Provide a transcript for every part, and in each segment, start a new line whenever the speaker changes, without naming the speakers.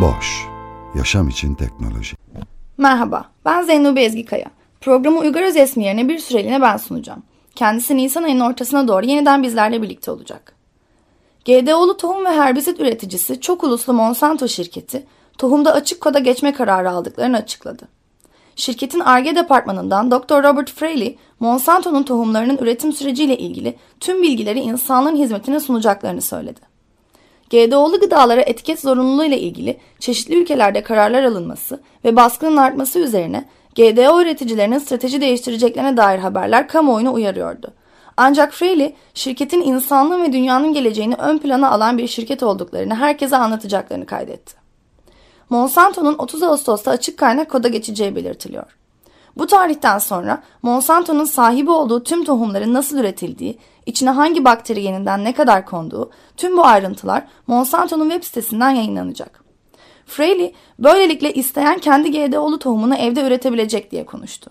Boş, yaşam için teknoloji.
Merhaba, ben Zeynubi Ezgikaya. Programı Uygar Özesmi yerine bir süreliğine ben sunacağım. Kendisi Nisan ayının ortasına doğru yeniden bizlerle birlikte olacak. GDO'lu tohum ve herbisit üreticisi çok uluslu Monsanto şirketi, tohumda açık koda geçme kararı aldıklarını açıkladı. Şirketin ARGE departmanından Dr. Robert Fraley, Monsanto'nun tohumlarının üretim süreciyle ilgili tüm bilgileri insanlığın hizmetine sunacaklarını söyledi. GDO'lu gıdalara etiket zorunluluğu ile ilgili çeşitli ülkelerde kararlar alınması ve baskının artması üzerine GDO üreticilerinin strateji değiştireceklerine dair haberler kamuoyunu uyarıyordu. Ancak Fraley, şirketin insanlığın ve dünyanın geleceğini ön plana alan bir şirket olduklarını herkese anlatacaklarını kaydetti. Monsanto'nun 30 Ağustos'ta açık kaynak koda geçeceği belirtiliyor. Bu tarihten sonra Monsanto'nun sahibi olduğu tüm tohumların nasıl üretildiği, içine hangi bakteri yeninden ne kadar konduğu, tüm bu ayrıntılar Monsanto'nun web sitesinden yayınlanacak. Fraley, böylelikle isteyen kendi GDO'lu tohumunu evde üretebilecek diye konuştu.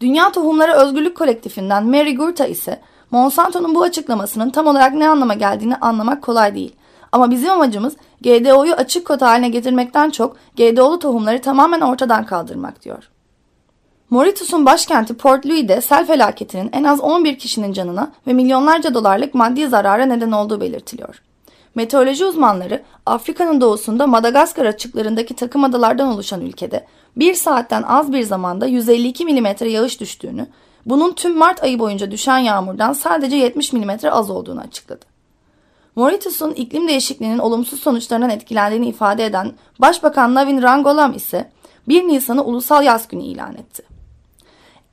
Dünya Tohumları Özgürlük Kolektifinden Mary Gurta ise Monsanto'nun bu açıklamasının tam olarak ne anlama geldiğini anlamak kolay değil. Ama bizim amacımız GDO'yu açık kota haline getirmekten çok GDO'lu tohumları tamamen ortadan kaldırmak diyor. Mauritius'un başkenti Port Louis'de sel felaketinin en az 11 kişinin canına ve milyonlarca dolarlık maddi zarara neden olduğu belirtiliyor. Meteoroloji uzmanları Afrika'nın doğusunda Madagaskar açıklarındaki takım adalardan oluşan ülkede bir saatten az bir zamanda 152 mm yağış düştüğünü, bunun tüm Mart ayı boyunca düşen yağmurdan sadece 70 mm az olduğunu açıkladı. Mauritius'un iklim değişikliğinin olumsuz sonuçlarından etkilendiğini ifade eden Başbakan Navin Rangolam ise 1 Nisan'ı ulusal yaz günü ilan etti.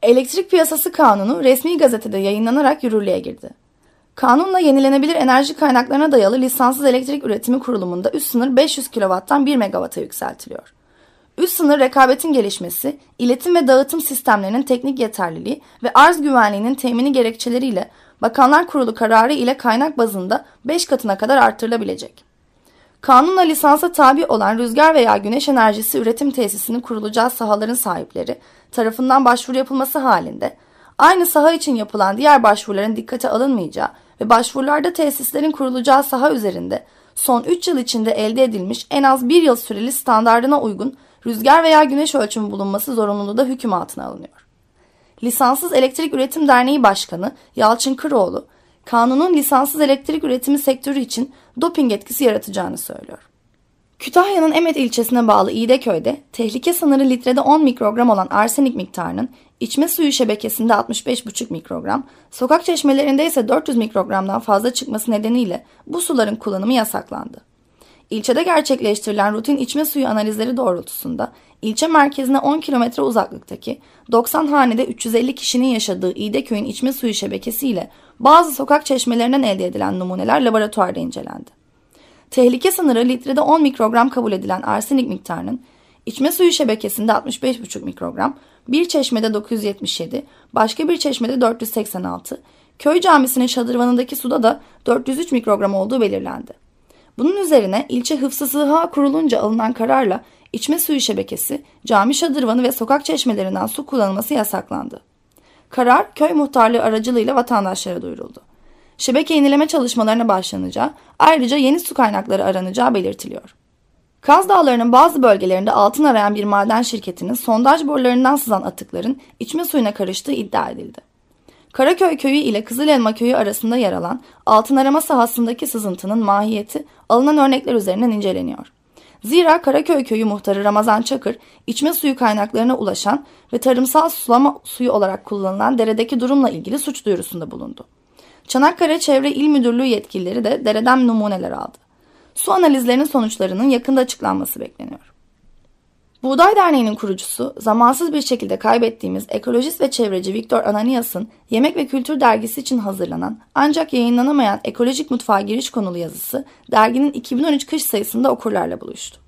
Elektrik Piyasası Kanunu resmi gazetede yayınlanarak yürürlüğe girdi. Kanunla yenilenebilir enerji kaynaklarına dayalı lisanssız elektrik üretimi kurulumunda üst sınır 500 kW'tan 1 MW'a yükseltiliyor. Üst sınır rekabetin gelişmesi, iletim ve dağıtım sistemlerinin teknik yeterliliği ve arz güvenliğinin temini gerekçeleriyle Bakanlar Kurulu kararı ile kaynak bazında 5 katına kadar artırılabilecek. Kanunla lisansa tabi olan rüzgar veya güneş enerjisi üretim tesisinin kurulacağı sahaların sahipleri tarafından başvuru yapılması halinde aynı saha için yapılan diğer başvuruların dikkate alınmayacağı ve başvurularda tesislerin kurulacağı saha üzerinde son 3 yıl içinde elde edilmiş en az 1 yıl süreli standartına uygun rüzgar veya güneş ölçümü bulunması zorunluluğu da hüküm altına alınıyor. Lisanssız Elektrik Üretim Derneği Başkanı Yalçın Kıroğlu, kanunun lisanssız elektrik üretimi sektörü için doping etkisi yaratacağını söylüyor. Kütahya'nın Emet ilçesine bağlı İğdeköy'de tehlike sınırı litrede 10 mikrogram olan arsenik miktarının içme suyu şebekesinde 65,5 mikrogram, sokak çeşmelerinde ise 400 mikrogramdan fazla çıkması nedeniyle bu suların kullanımı yasaklandı. İlçede gerçekleştirilen rutin içme suyu analizleri doğrultusunda ilçe merkezine 10 kilometre uzaklıktaki 90 hanede 350 kişinin yaşadığı İğdeköy'ün içme suyu şebekesiyle bazı sokak çeşmelerinden elde edilen numuneler laboratuvarda incelendi. Tehlike sınırı litrede 10 mikrogram kabul edilen arsenik miktarının içme suyu şebekesinde 65,5 mikrogram, bir çeşmede 977, başka bir çeşmede 486, köy camisinin şadırvanındaki suda da 403 mikrogram olduğu belirlendi. Bunun üzerine ilçe hıfzı sıha kurulunca alınan kararla içme suyu şebekesi, cami şadırvanı ve sokak çeşmelerinden su kullanılması yasaklandı. Karar köy muhtarlığı aracılığıyla vatandaşlara duyuruldu. Şebeke yenileme çalışmalarına başlanacağı, ayrıca yeni su kaynakları aranacağı belirtiliyor. Kaz Dağları'nın bazı bölgelerinde altın arayan bir maden şirketinin sondaj borularından sızan atıkların içme suyuna karıştığı iddia edildi. Karaköy köyü ile Kızılelma köyü arasında yer alan altın arama sahasındaki sızıntının mahiyeti alınan örnekler üzerinden inceleniyor. Zira Karaköy köyü muhtarı Ramazan Çakır, içme suyu kaynaklarına ulaşan ve tarımsal sulama suyu olarak kullanılan deredeki durumla ilgili suç duyurusunda bulundu. Çanakkale Çevre İl Müdürlüğü yetkilileri de dereden numuneler aldı. Su analizlerinin sonuçlarının yakında açıklanması bekleniyor. Buğday Derneği'nin kurucusu, zamansız bir şekilde kaybettiğimiz ekolojist ve çevreci Viktor Ananias'ın Yemek ve Kültür dergisi için hazırlanan ancak yayınlanamayan Ekolojik Mutfağa giriş konulu yazısı derginin 2013 kış sayısında okurlarla buluştu.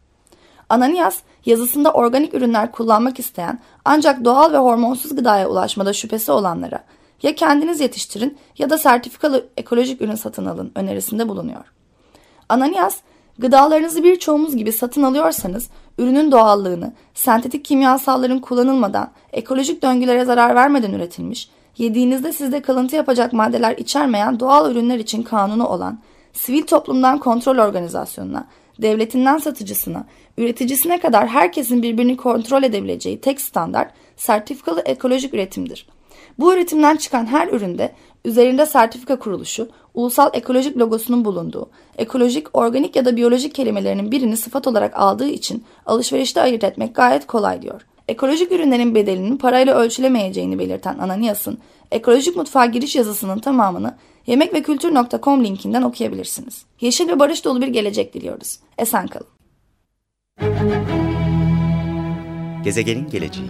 Ananias yazısında organik ürünler kullanmak isteyen ancak doğal ve hormonsuz gıdaya ulaşmada şüphesi olanlara ya kendiniz yetiştirin ya da sertifikalı ekolojik ürün satın alın önerisinde bulunuyor. Ananias, gıdalarınızı birçoğumuz gibi satın alıyorsanız ürünün doğallığını, sentetik kimyasalların kullanılmadan, ekolojik döngülere zarar vermeden üretilmiş, yediğinizde sizde kalıntı yapacak maddeler içermeyen doğal ürünler için kanunu olan, sivil toplumdan kontrol organizasyonuna, devletinden satıcısına, üreticisine kadar herkesin birbirini kontrol edebileceği tek standart sertifikalı ekolojik üretimdir. Bu üretimden çıkan her üründe üzerinde sertifika kuruluşu, ulusal ekolojik logosunun bulunduğu, ekolojik, organik ya da biyolojik kelimelerinin birini sıfat olarak aldığı için alışverişte ayırt etmek gayet kolay diyor. Ekolojik ürünlerin bedelinin parayla ölçülemeyeceğini belirten Ananias'ın ekolojik mutfağa giriş yazısının tamamını yemek ve kültür.com linkinden okuyabilirsiniz. Yeşil ve barış dolu bir gelecek diliyoruz. Esen kalın.
Gezegenin geleceği